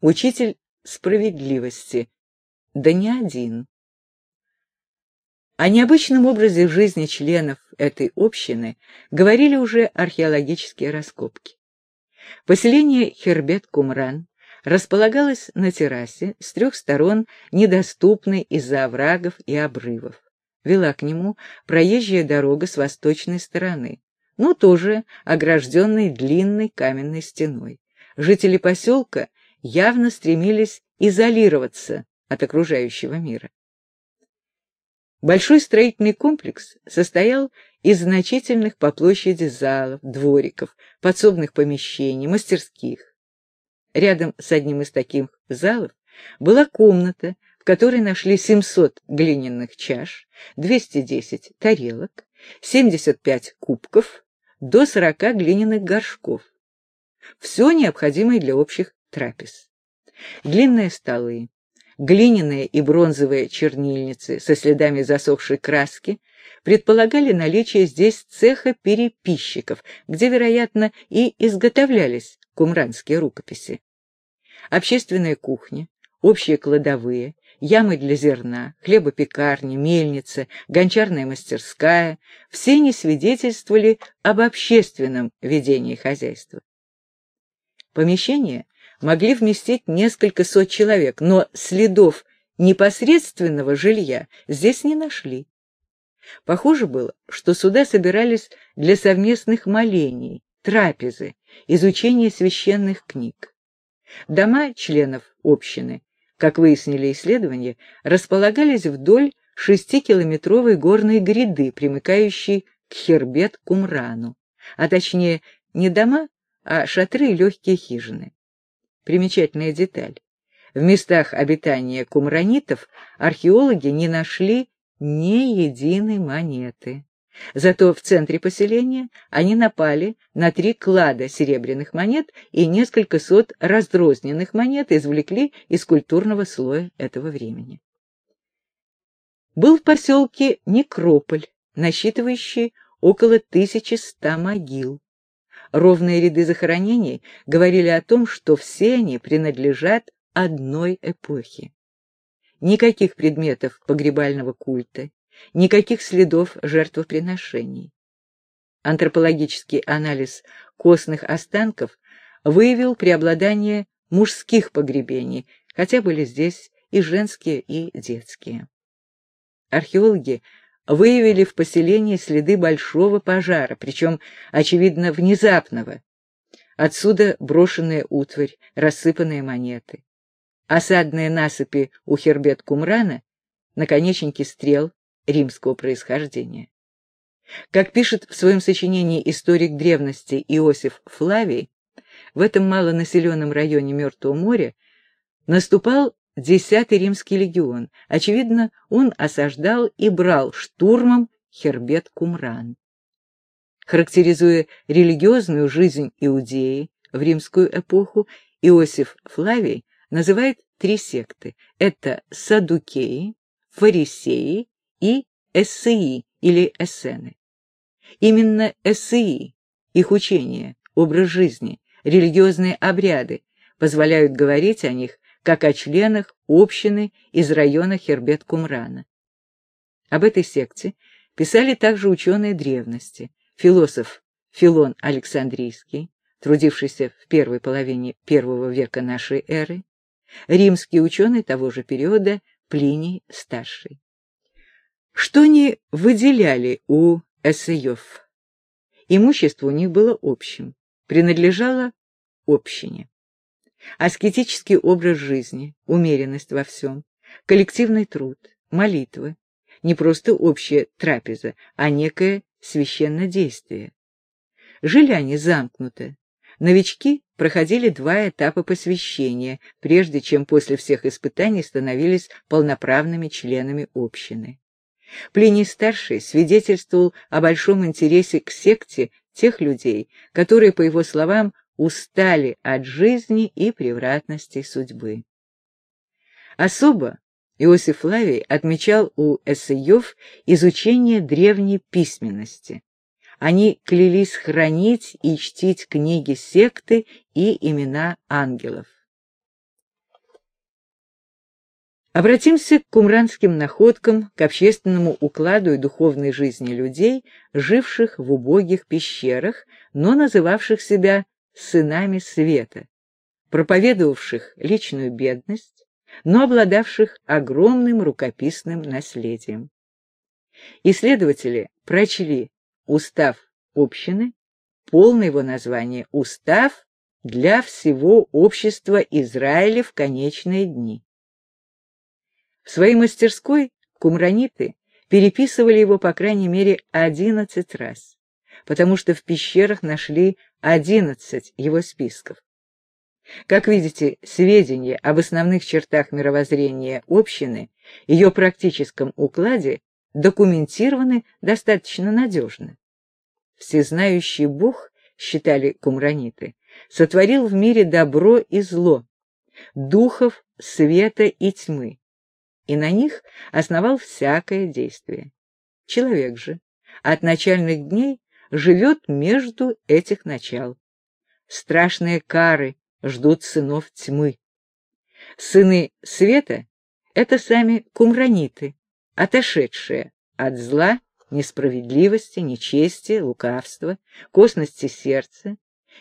учитель справедливости, да не один. О необычном образе жизни членов этой общины говорили уже археологические раскопки. Поселение Хербет-Кумран располагалось на террасе с трех сторон, недоступной из-за оврагов и обрывов. Вела к нему проезжая дорога с восточной стороны, но тоже огражденной длинной каменной стеной. Жители поселка явно стремились изолироваться от окружающего мира. Большой строительный комплекс состоял из значительных по площади залов, двориков, подсобных помещений, мастерских. Рядом с одним из таких залов была комната, в которой нашли 700 глиняных чаш, 210 тарелок, 75 кубков, до 40 глиняных горшков. Все необходимое для общих трапез. Длинные столы, глиняные и бронзовые чернильницы со следами засохшей краски предполагали наличие здесь цеха переписчиков, где, вероятно, и изготовлялись кумранские рукописи. Общественная кухня, общие кладовые, ямы для зерна, хлебопекарни, мельница, гончарная мастерская — все не свидетельствовали об общественном ведении хозяйства. Помещения могли вместить несколько сот человек, но следов непосредственного жилья здесь не нашли. Похоже было, что сюда собирались для совместных молений, трапезы, изучения священных книг. Дома членов общины, как выяснили исследования, располагались вдоль шестикилометровой горной гряды, примыкающей к Хербет-Кумрану, а точнее не дома, а шатры и легкие хижины. Примечательная деталь. В местах обитания кумранитов археологи не нашли ни единой монеты. Зато в центре поселения они напали на три клада серебряных монет и несколько сот раздрозненных монет извлекли из культурного слоя этого времени. Был в поселке некрополь, насчитывающий около 1100 могил. Ровные ряды захоронений говорили о том, что все они принадлежат одной эпохе. Никаких предметов погребального культа, никаких следов жертвоприношений. Антропологический анализ костных останков выявил преобладание мужских погребений, хотя были здесь и женские, и детские. Археологи выявили в поселении следы большого пожара, причем, очевидно, внезапного. Отсюда брошенная утварь, рассыпанные монеты. Осадные насыпи у Хербет-Кумрана, наконечники стрел, римского происхождения. Как пишет в своем сочинении историк древности Иосиф Флавий, в этом малонаселенном районе Мертвого моря наступал Десятый римский легион. Очевидно, он осаждал и брал штурмом Хербет-Кумран. Характеризуя религиозную жизнь Иудеи в римскую эпоху, Иосиф Флавий называет три секты. Это садукеи, фарисеи и эссеи или эссены. Именно эссеи, их учение, образ жизни, религиозные обряды позволяют говорить о них как о членах общины из района Хербет-Кумрана. Об этой секте писали также ученые древности, философ Филон Александрийский, трудившийся в первой половине первого века нашей эры, римский ученый того же периода Плиний Старший. Что они выделяли у эссеев? Имущество у них было общим, принадлежало общине. Аскетический образ жизни, умеренность во всем, коллективный труд, молитвы, не просто общая трапеза, а некое священное действие. Жили они замкнуто. Новички проходили два этапа посвящения, прежде чем после всех испытаний становились полноправными членами общины. Плиний-старший свидетельствовал о большом интересе к секте тех людей, которые, по его словам, устали от жизни и превратностей судьбы. Особо Иосиф Лавий отмечал у эссеев изучение древней письменности. Они клялись хранить и чтить книги секты и имена ангелов. Обратимся к кумранским находкам, к общественному укладу и духовной жизни людей, живших в убогих пещерах, но называвших себя сынами света, проповедовавших личную бедность, но обладавших огромным рукописным наследием. Исследователи прочли устав общины, полное его название «Устав для всего общества Израиля в конечные дни». В своей мастерской кумраниты переписывали его по крайней мере одиннадцать раз, потому что в пещерах нашли одиннадцать его списков. Как видите, сведения об основных чертах мировоззрения общины, ее практическом укладе документированы достаточно надежно. Всезнающий Бог, считали кумраниты, сотворил в мире добро и зло, духов света и тьмы, и на них основал всякое действие. Человек же от начальных дней живет между этих начал. Страшные кары ждут сынов тьмы. Сыны света — это сами кумраниты, отошедшие от зла, несправедливости, нечестия, лукавства, косности сердца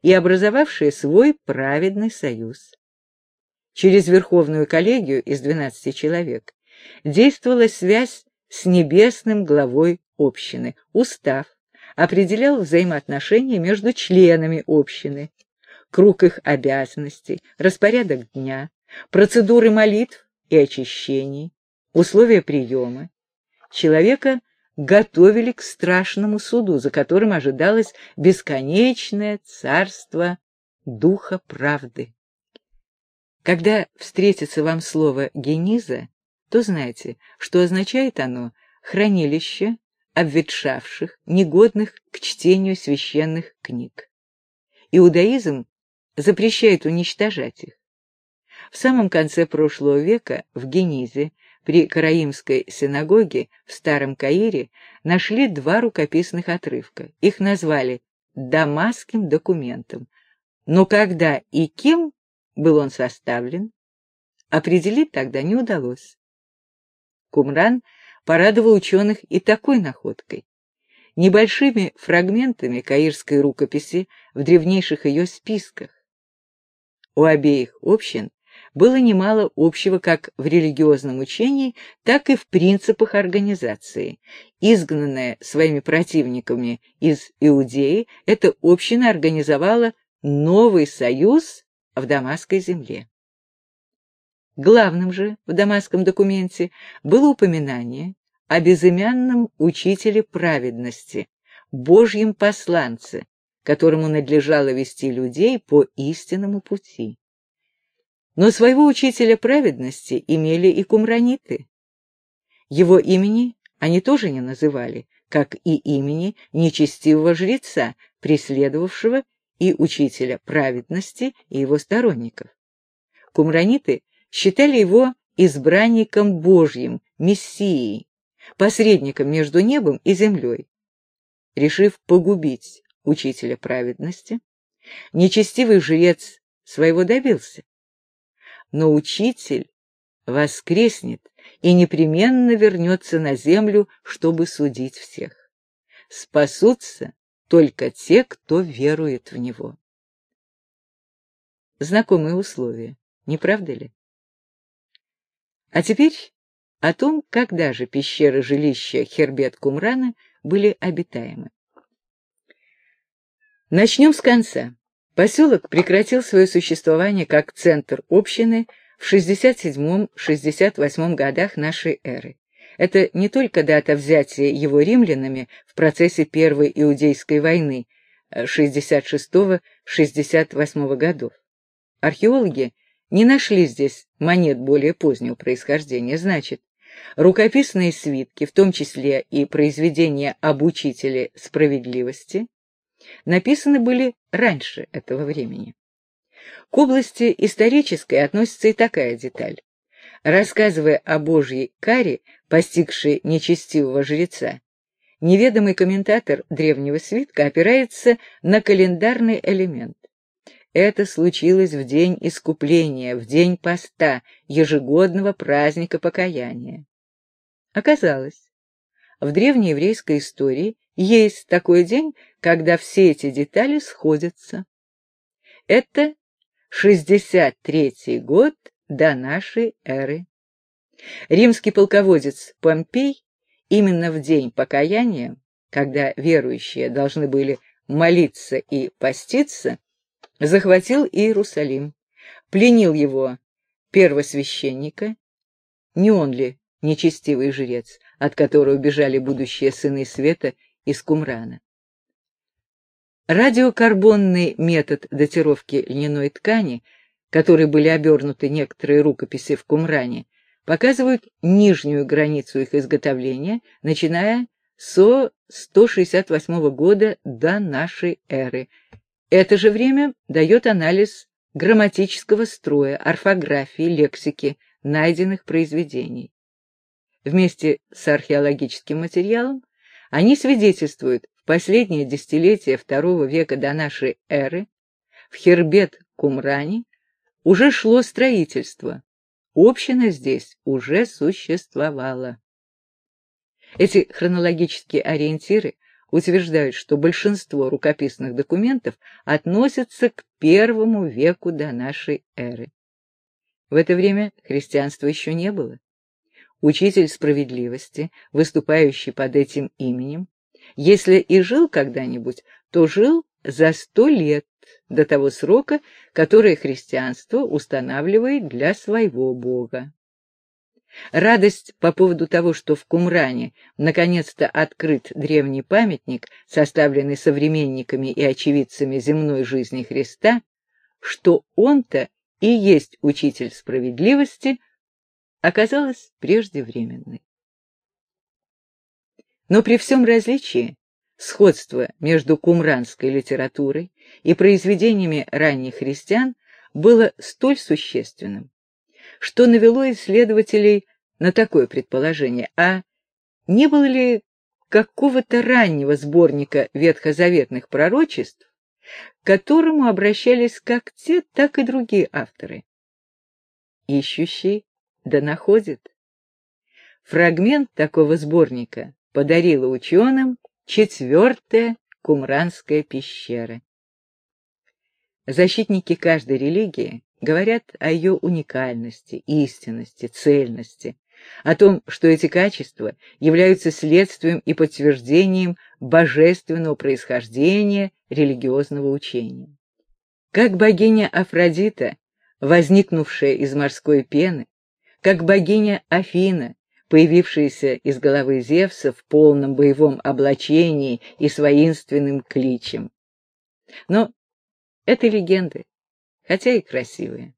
и образовавшие свой праведный союз. Через Верховную коллегию из 12 человек действовала связь с небесным главой общины. Устав определял взаимоотношения между членами общины, круг их обязанностей, распорядок дня, процедуры молитв и очищений, условия приема. Человека готовили к страшному суду, за которым ожидалось бесконечное царство Духа Правды. Когда встретится вам слово «гениза», то знайте, что означает оно «хранилище обветшавших, негодных к чтению священных книг». Иудаизм запрещает уничтожать их. В самом конце прошлого века в Генизе при Караимской синагоге в Старом Каире нашли два рукописных отрывка. Их назвали «Дамасским документом». Но когда и кем был он составлен, определить тогда не удалось. Кумран порадовал ученых и такой находкой. Небольшими фрагментами каирской рукописи в древнейших ее списках. У обеих общин было немало общего как в религиозном учении, так и в принципах организации. Изгнанная своими противниками из Иудеи, эта община организовала новый союз в Дамасской земле. Главным же в дамасском документе было упоминание о безымянном учителе праведности, Божьем посланце, которому надлежало вести людей по истинному пути. Но своего учителя праведности имели и кумраниты. Его имени они тоже не называли, как и имени нечестивого жреца, преследовавшего и учителя праведности, и его сторонников. Кумраниты считали его избранником Божьим, Мессией, посредником между небом и землей. Решив погубить учителя праведности, нечестивый жрец своего добился. Но учитель воскреснет и непременно вернется на землю, чтобы судить всех. Спасутся только те, кто верует в него. Знакомые условия, не правда ли? А теперь о том, когда же пещеры жилища Хербет-Кумрана были обитаемы. Начнем с конца. Поселок прекратил свое существование как центр общины в 67-68 годах нашей эры. Это не только дата взятия его римлянами в процессе Первой Иудейской войны 66-68 э, годов. Археологи не нашли здесь монет более позднего происхождения, значит, рукописные свитки, в том числе и произведения об учителе справедливости, написаны были раньше этого времени. К области исторической относится и такая деталь. Рассказывая о Божьей каре, постигшей нечестивого жреца, неведомый комментатор древнего свитка опирается на календарный элемент. Это случилось в день искупления, в день поста, ежегодного праздника покаяния. Оказалось, в древнееврейской истории есть такой день, когда все эти детали сходятся. Это 63 год до нашей эры. Римский полководец Помпей именно в день покаяния, когда верующие должны были молиться и поститься, захватил Иерусалим, пленил его первосвященника, не он ли нечестивый жрец, от которого бежали будущие сыны света из Кумрана. Радиокарбонный метод датировки льняной ткани, которой были обернуты некоторые рукописи в Кумране, показывают нижнюю границу их изготовления, начиная со 168 года до нашей эры. Это же время дает анализ грамматического строя, орфографии, лексики найденных произведений. Вместе с археологическим материалом они свидетельствуют в последнее десятилетие II века до нашей эры в Хербет-Кумране уже шло строительство. Община здесь уже существовала. Эти хронологические ориентиры утверждают, что большинство рукописных документов относятся к первому веку до нашей эры. В это время христианства еще не было. Учитель справедливости, выступающий под этим именем, если и жил когда-нибудь, то жил за сто лет до того срока, который христианство устанавливает для своего Бога. Радость по поводу того, что в Кумране наконец-то открыт древний памятник, составленный современниками и очевидцами земной жизни Христа, что он-то и есть учитель справедливости, оказалась преждевременной. Но при всем различии сходство между кумранской литературой и произведениями ранних христиан было столь существенным, что навело исследователей на такое предположение, а не было ли какого-то раннего сборника ветхозаветных пророчеств, к которому обращались как те, так и другие авторы. Ищущий да находит. Фрагмент такого сборника подарила ученым четвертая Кумранская пещера. Защитники каждой религии говорят о ее уникальности, истинности, цельности, о том, что эти качества являются следствием и подтверждением божественного происхождения религиозного учения. Как богиня Афродита, возникнувшая из морской пены, как богиня Афина, появившаяся из головы Зевса в полном боевом облачении и с воинственным кличем. Но это легенды, хотя и красивые.